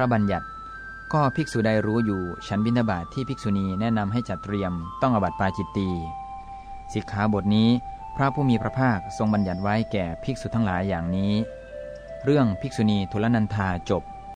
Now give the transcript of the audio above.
ระบัญญัติ ก็ภิกษุใดรู้อยู่ฉันบินาบาตทที่ภิกษุณีแนะนำให้จัดเตรียมต้องอบัติปาจิตตีสิกขาบทนี้พระผู้มีพระภาคทรงบัญญัติไว้แก่ภิกษุทั้งหลายอย่างนี้ เรื่องภิกษุณีทุลนันธาจบ